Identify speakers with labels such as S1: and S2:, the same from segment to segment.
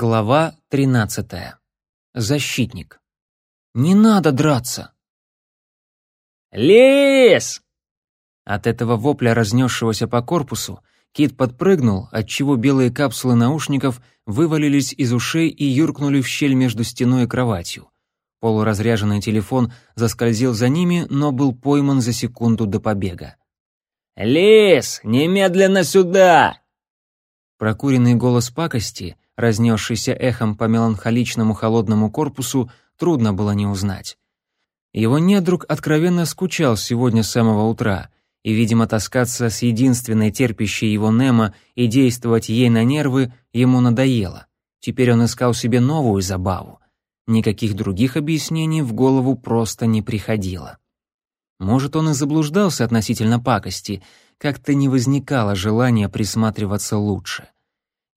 S1: Глава 13. Защитник. Не надо драться.
S2: Лис!
S1: От этого вопля, разнесшегося по корпусу, Кит подпрыгнул, отчего белые капсулы наушников вывалились из ушей и юркнули в щель между стеной и кроватью. Полуразряженный телефон заскользил за ними, но был пойман за секунду до побега.
S2: «Лис, немедленно сюда!»
S1: Прокуренный голос пакости — разнесшийся эхом по меланхоличному холодному корпусу, трудно было не узнать. Его недруг откровенно скучал сегодня с самого утра, и, видимо, таскаться с единственной терпящей его Немо и действовать ей на нервы ему надоело. Теперь он искал себе новую забаву. Никаких других объяснений в голову просто не приходило. Может, он и заблуждался относительно пакости, как-то не возникало желания присматриваться лучше.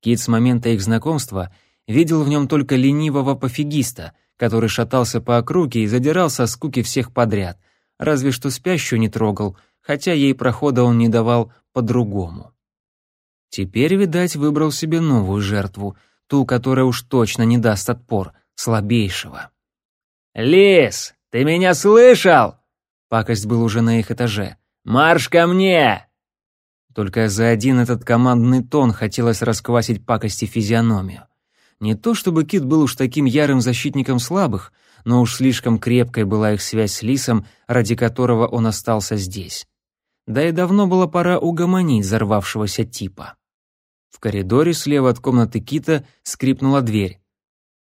S1: Кит с момента их знакомства видел в нем только ленивого пофигиста, который шатался по округе и задирал со скуки всех подряд, разве что спящую не трогал, хотя ей прохода он не давал по-другому. Теперь, видать, выбрал себе новую жертву, ту, которая уж точно не даст отпор, слабейшего.
S2: «Лис, ты меня слышал?»
S1: Пакость был уже на их этаже.
S2: «Марш ко мне!»
S1: Только за один этот командный тон хотелось расквасить пакости физиономию. Не то чтобы Кит был уж таким ярым защитником слабых, но уж слишком крепкой была их связь с Лисом, ради которого он остался здесь. Да и давно было пора угомонить взорвавшегося типа. В коридоре слева от комнаты Кита скрипнула дверь.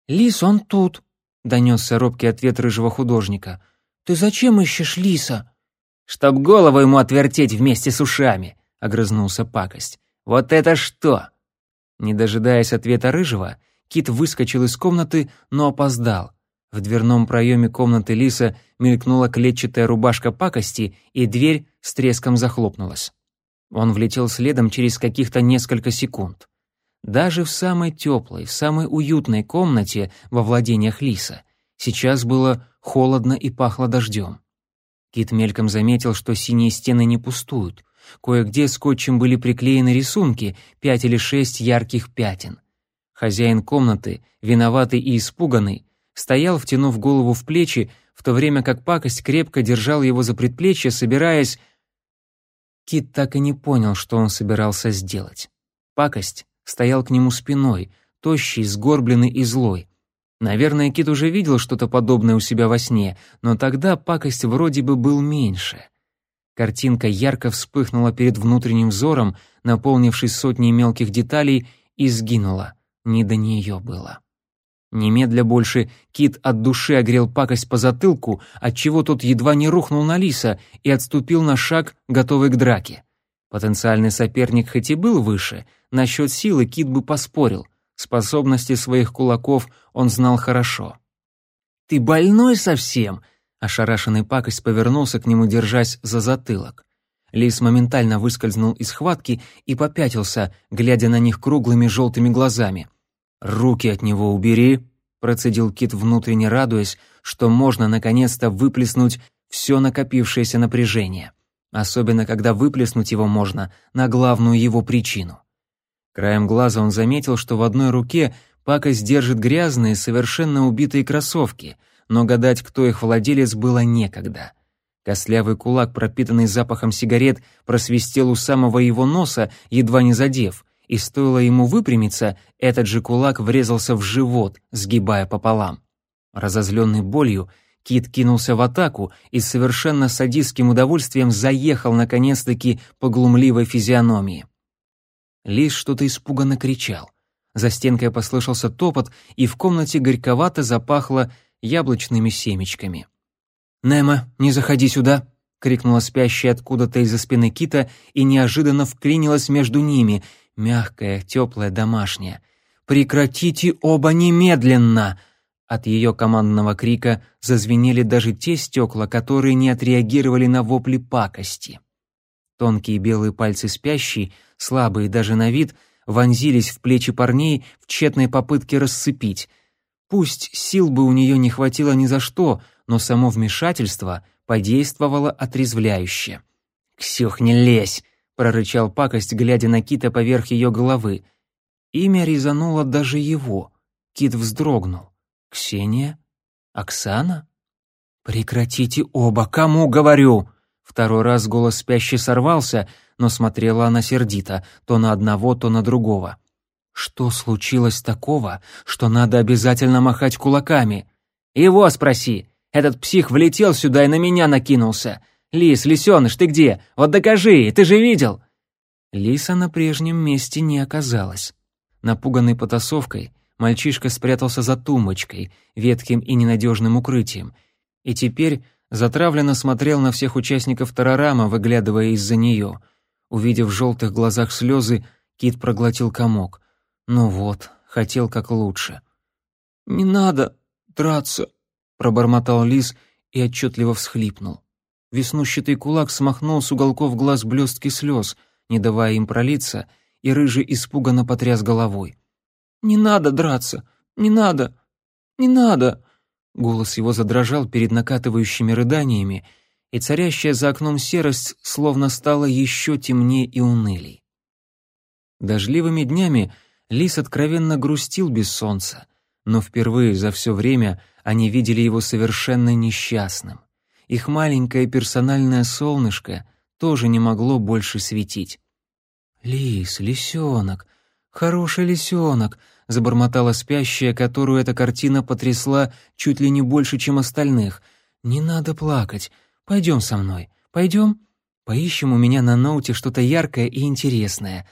S3: «Лис, он тут», —
S1: донесся робкий ответ рыжего художника.
S3: «Ты зачем ищешь Лиса?»
S2: «Чтоб голову ему отвертеть вместе с ушами», огрызнулся пакость. «Вот это что?»
S1: Не дожидаясь ответа рыжего, Кит выскочил из комнаты, но опоздал. В дверном проеме комнаты Лиса мелькнула клетчатая рубашка пакости, и дверь с треском захлопнулась. Он влетел следом через каких-то несколько секунд. Даже в самой теплой, в самой уютной комнате во владениях Лиса сейчас было холодно и пахло дождем. Кит мельком заметил, что синие стены не пустуют. Кое-где скотчем были приклеены рисунки, пять или шесть ярких пятен. Хозяин комнаты, виноватый и испуганный, стоял, втянув голову в плечи, в то время как пакость крепко держал его за предплечье, собираясь... Кит так и не понял, что он собирался сделать. Пакость стоял к нему спиной, тощий, сгорбленный и злой. Наверное, Кит уже видел что-то подобное у себя во сне, но тогда пакость вроде бы был меньше. Картинка ярко вспыхнула перед внутренним взором, наполнившись сотней мелких деталей, и сгинула. Не до нее было. Немедля больше Кит от души огрел пакость по затылку, отчего тот едва не рухнул на лиса и отступил на шаг, готовый к драке. Потенциальный соперник хоть и был выше, насчет силы Кит бы поспорил. Способности своих кулаков он знал хорошо.
S2: «Ты больной совсем?»
S1: Ошарашенный пакость повернулся к нему, держась за затылок. Лис моментально выскользнул из схватки и попятился, глядя на них круглыми желтыми глазами. «Руки от него убери!» — процедил Кит, внутренне радуясь, что можно наконец-то выплеснуть все накопившееся напряжение. Особенно, когда выплеснуть его можно на главную его причину. Краем глаза он заметил, что в одной руке пакость держит грязные, совершенно убитые кроссовки — но гадать, кто их владелец, было некогда. Костлявый кулак, пропитанный запахом сигарет, просвистел у самого его носа, едва не задев, и стоило ему выпрямиться, этот же кулак врезался в живот, сгибая пополам. Разозленный болью, Кит кинулся в атаку и с совершенно садистским удовольствием заехал наконец-таки по глумливой физиономии. Лис что-то испуганно кричал. За стенкой послышался топот, и в комнате горьковато запахло яблочными семечками. «Немо, не заходи сюда!» — крикнула спящая откуда-то из-за спины кита и неожиданно вклинилась между ними, мягкая, теплая, домашняя. «Прекратите оба немедленно!» От ее командного крика зазвенели даже те стекла, которые не отреагировали на вопли пакости. Тонкие белые пальцы спящей, слабые даже на вид, вонзились в плечи парней в тщетной попытке расцепить — Пусть сил бы у нее не хватило ни за что, но само вмешательство подействовало отрезвляюще.
S2: «Ксюх, не лезь!» — прорычал пакость, глядя на Кита поверх ее головы.
S1: Имя резануло даже его. Кит вздрогнул. «Ксения? Оксана?» «Прекратите оба, кому говорю?» Второй раз голос спящей сорвался, но смотрела она сердито, то на одного, то на другого. «Что случилось такого, что надо обязательно махать кулаками?» «Его спроси! Этот псих влетел сюда и на меня накинулся! Лис, лисеныш, ты где? Вот докажи, ты же видел!» Лиса на прежнем месте не оказалась. Напуганный потасовкой, мальчишка спрятался за тумбочкой, ветким и ненадежным укрытием, и теперь затравленно смотрел на всех участников Тарарама, выглядывая из-за нее. Увидев в желтых глазах слезы, Кит проглотил комок. Ну вот, хотел как лучше. «Не надо драться», — пробормотал лис и отчетливо всхлипнул. Веснущатый кулак смахнул с уголков глаз блестки слез, не давая им пролиться, и рыжий испуганно потряс головой. «Не надо драться! Не надо! Не надо!» Голос его задрожал перед накатывающими рыданиями, и царящая за окном серость словно стала еще темнее и унылей. Дождливыми днями Лис откровенно грустил без солнца, но впервые за все время они видели его совершенно несчастным. Их маленькое персональное солнышко тоже не могло больше светить. «Лис, лисенок, хороший лисенок», — забормотала спящая, которую эта картина потрясла чуть ли не больше, чем остальных. «Не надо плакать. Пойдем со мной. Пойдем? Поищем у меня на ноуте что-то яркое и интересное».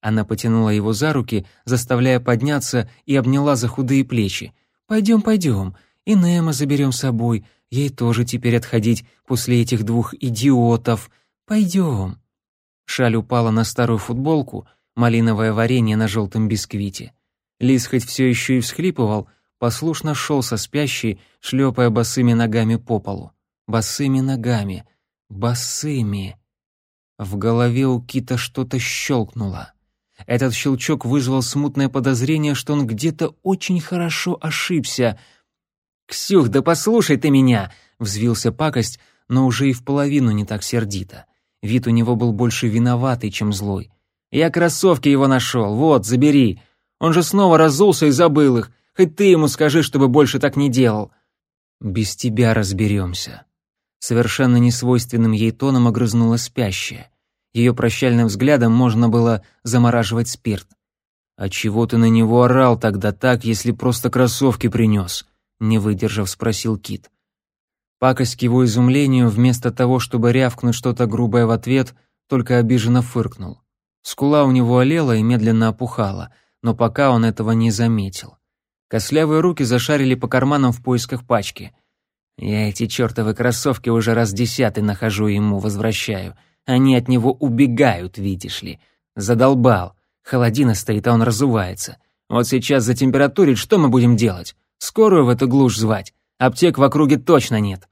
S1: Она потянула его за руки, заставляя подняться, и обняла за худые плечи. «Пойдем, пойдем. И Немо заберем с собой. Ей тоже теперь отходить после этих двух идиотов. Пойдем». Шаль упала на старую футболку, малиновое варенье на желтом бисквите. Лис хоть все еще и всхлипывал, послушно шел со спящей, шлепая босыми ногами по полу. Босыми ногами. Босыми. В голове у Кита что-то щелкнуло. Этот щелчок вызвал смутное подозрение, что он где-то очень хорошо ошибся. «Ксюх, да послушай ты меня!» — взвился пакость, но уже и в половину не так сердито. Вид у него был больше виноватый, чем злой. «Я кроссовки его нашел, вот, забери. Он же снова разулся и забыл их. Хоть ты ему скажи, чтобы больше так не делал». «Без тебя разберемся». Совершенно несвойственным ей тоном огрызнула спящая. Ее прощальным взглядом можно было замораживать спирт. «А чего ты на него орал тогда так, если просто кроссовки принес?» Не выдержав, спросил Кит. Пакость к его изумлению, вместо того, чтобы рявкнуть что-то грубое в ответ, только обиженно фыркнул. Скула у него олела и медленно опухала, но пока он этого не заметил. Кослявые руки зашарили по карманам в поисках пачки. «Я эти чертовы кроссовки уже раз десятый нахожу и ему возвращаю. Они от него убегают, видишь ли. Задолбал. Холодина стоит, а он разувается. Вот сейчас затемпературит, что мы будем делать? Скорую в эту глушь звать? Аптек в округе точно нет.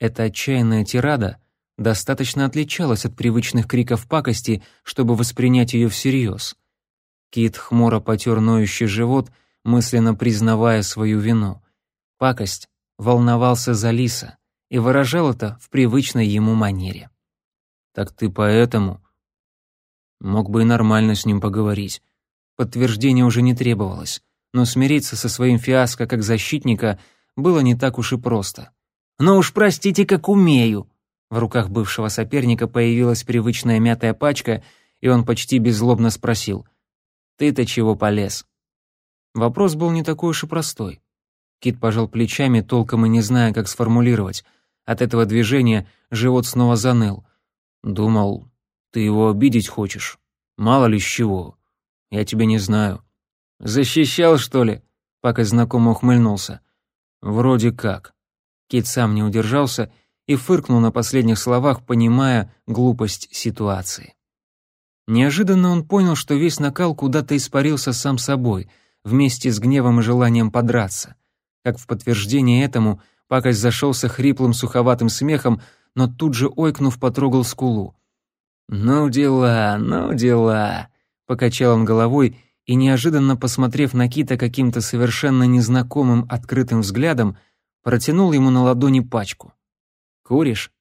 S1: Эта отчаянная тирада достаточно отличалась от привычных криков пакости, чтобы воспринять ее всерьез. Кит хмуро потер ноющий живот, мысленно признавая свою вину. Пакость волновался за Лиса и выражал это в привычной ему манере. «Так ты поэтому...» Мог бы и нормально с ним поговорить. Подтверждение уже не требовалось, но смириться со своим фиаско как защитника было не так уж и просто. «Ну уж простите, как умею!» В руках бывшего соперника появилась привычная мятая пачка, и он почти беззлобно спросил. «Ты-то чего полез?» Вопрос был не такой уж и простой. Кит пожал плечами, толком и не зная, как сформулировать. От этого движения живот снова заныл. Думал, ты его обидеть хочешь. Мало ли с чего. Я тебя не знаю. Защищал, что ли? Пока знакомо ухмыльнулся. Вроде как. Кит сам не удержался и фыркнул на последних словах, понимая глупость ситуации. Неожиданно он понял, что весь накал куда-то испарился сам собой, вместе с гневом и желанием подраться. Как в подтверждение этому, Пакость зашелся хриплым суховатым смехом, но тут же, ойкнув, потрогал скулу. «Ну дела, ну дела», — покачал он головой и, неожиданно посмотрев на Кита каким-то совершенно незнакомым открытым взглядом, протянул ему на ладони пачку. «Куришь?»